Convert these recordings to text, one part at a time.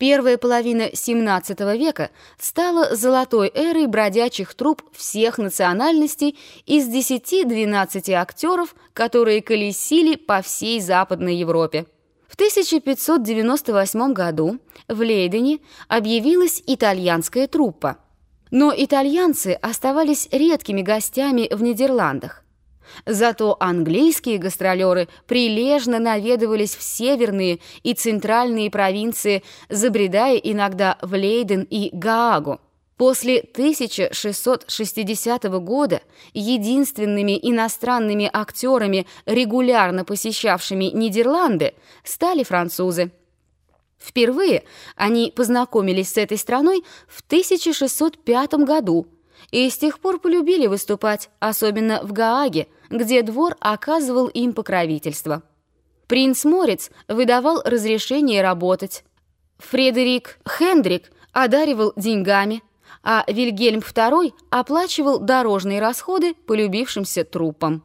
Первая половина XVII века стала золотой эрой бродячих труп всех национальностей из 10-12 актеров, которые колесили по всей Западной Европе. В 1598 году в Лейдене объявилась итальянская труппа. Но итальянцы оставались редкими гостями в Нидерландах. Зато английские гастролеры прилежно наведывались в северные и центральные провинции, забредая иногда в Лейден и Гаагу. После 1660 года единственными иностранными актерами, регулярно посещавшими Нидерланды, стали французы. Впервые они познакомились с этой страной в 1605 году и с тех пор полюбили выступать, особенно в Гааге – где двор оказывал им покровительство. Принц Морец выдавал разрешение работать. Фредерик Хендрик одаривал деньгами, а Вильгельм II оплачивал дорожные расходы полюбившимся трупам.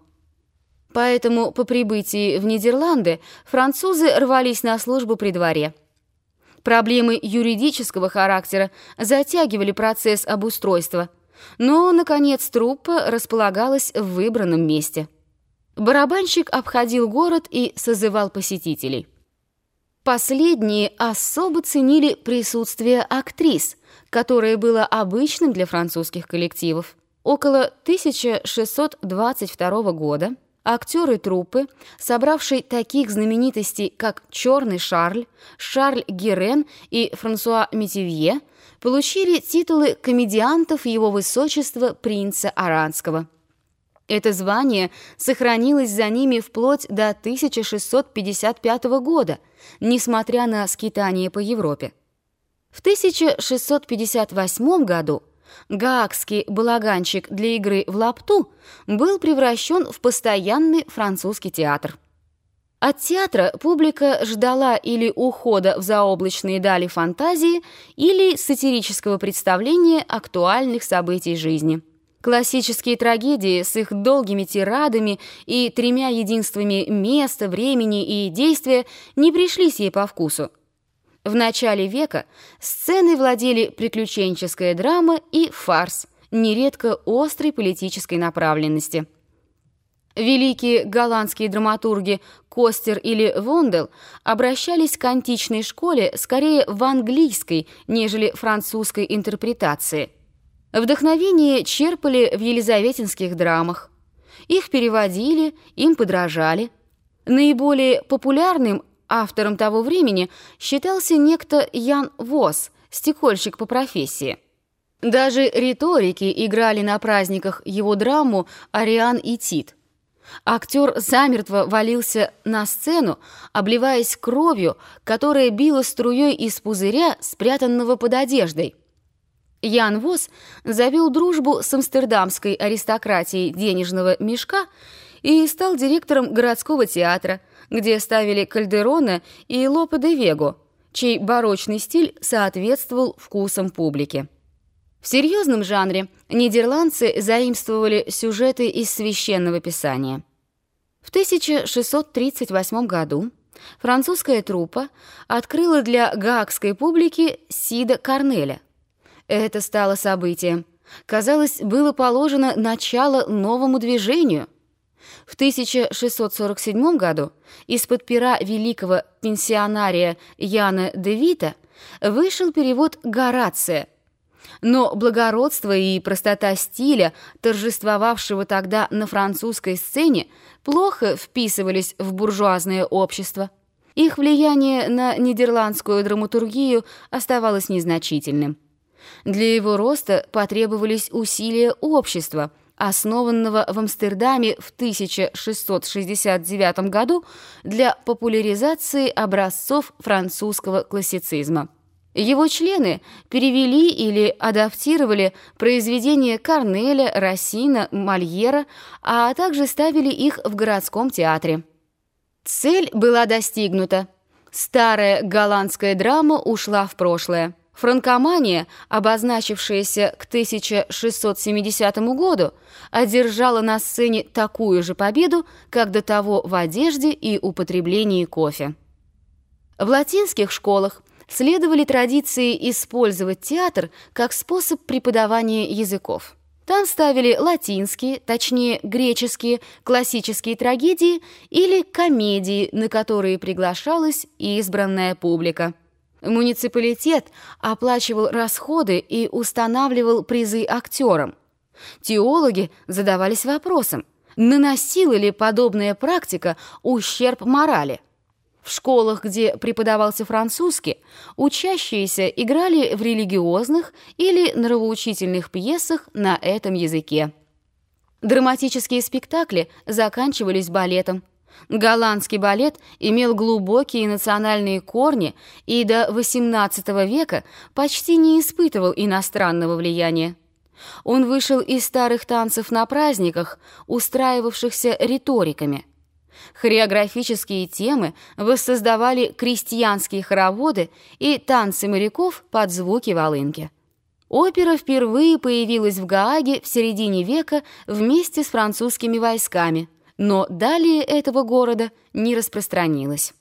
Поэтому по прибытии в Нидерланды французы рвались на службу при дворе. Проблемы юридического характера затягивали процесс обустройства – но, наконец, труппа располагалась в выбранном месте. Барабанщик обходил город и созывал посетителей. Последние особо ценили присутствие актрис, которое было обычным для французских коллективов. Около 1622 года актеры труппы, собравшие таких знаменитостей, как Черный Шарль, Шарль Герен и Франсуа Метивье, получили титулы комедиантов его высочества принца Аранского. Это звание сохранилось за ними вплоть до 1655 года, несмотря на скитание по Европе. В 1658 году Гаагский балаганчик для игры в лапту был превращен в постоянный французский театр. От театра публика ждала или ухода в заоблачные дали фантазии, или сатирического представления актуальных событий жизни. Классические трагедии с их долгими тирадами и тремя единствами места, времени и действия не пришлись ей по вкусу. В начале века сценой владели приключенческая драма и фарс, нередко острой политической направленности. Великие голландские драматурги Костер или Вондел обращались к античной школе скорее в английской, нежели французской интерпретации. Вдохновение черпали в елизаветинских драмах. Их переводили, им подражали. Наиболее популярным Автором того времени считался некто Ян Вос, стекольщик по профессии. Даже риторики играли на праздниках его драму «Ариан и Тит». Актер замертво валился на сцену, обливаясь кровью, которая била струей из пузыря, спрятанного под одеждой. Ян Вос завел дружбу с амстердамской аристократией денежного мешка и стал директором городского театра – где ставили Кальдерона и Лопе де Вего, чей барочный стиль соответствовал вкусам публики. В серьезном жанре нидерландцы заимствовали сюжеты из священного писания. В 1638 году французская труппа открыла для гаагской публики Сида Корнеля. Это стало событием. Казалось, было положено начало новому движению – в 1647 году из-под пера великого пенсионария Яна де Вита вышел перевод Горация, но благородство и простота стиля, торжествовавшего тогда на французской сцене, плохо вписывались в буржуазное общество. Их влияние на нидерландскую драматургию оставалось незначительным. Для его роста потребовались усилия общества – основанного в Амстердаме в 1669 году для популяризации образцов французского классицизма. Его члены перевели или адаптировали произведения Корнеля, Рассина, Мольера, а также ставили их в городском театре. Цель была достигнута. Старая голландская драма ушла в прошлое. Франкомания, обозначившаяся к 1670 году, одержала на сцене такую же победу, как до того в одежде и употреблении кофе. В латинских школах следовали традиции использовать театр как способ преподавания языков. Там ставили латинские, точнее греческие, классические трагедии или комедии, на которые приглашалась избранная публика. Муниципалитет оплачивал расходы и устанавливал призы актерам. Теологи задавались вопросом, наносила ли подобная практика ущерб морали. В школах, где преподавался французский, учащиеся играли в религиозных или нравоучительных пьесах на этом языке. Драматические спектакли заканчивались балетом. Голландский балет имел глубокие национальные корни и до XVIII века почти не испытывал иностранного влияния. Он вышел из старых танцев на праздниках, устраивавшихся риториками – Хореографические темы воссоздавали крестьянские хороводы и танцы моряков под звуки волынки. Опера впервые появилась в Гааге в середине века вместе с французскими войсками, но далее этого города не распространилась.